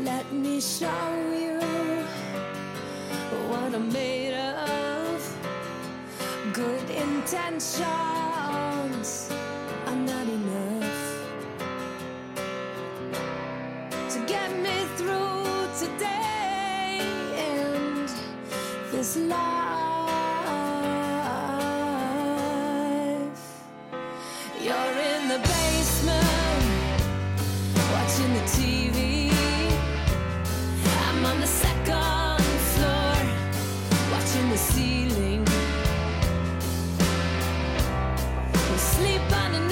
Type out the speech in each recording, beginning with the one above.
Let me show you what I'm made of. Good intentions are not enough to get me through today and this life. You're in the basement watching the TV. the ceiling. We sleep on the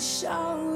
show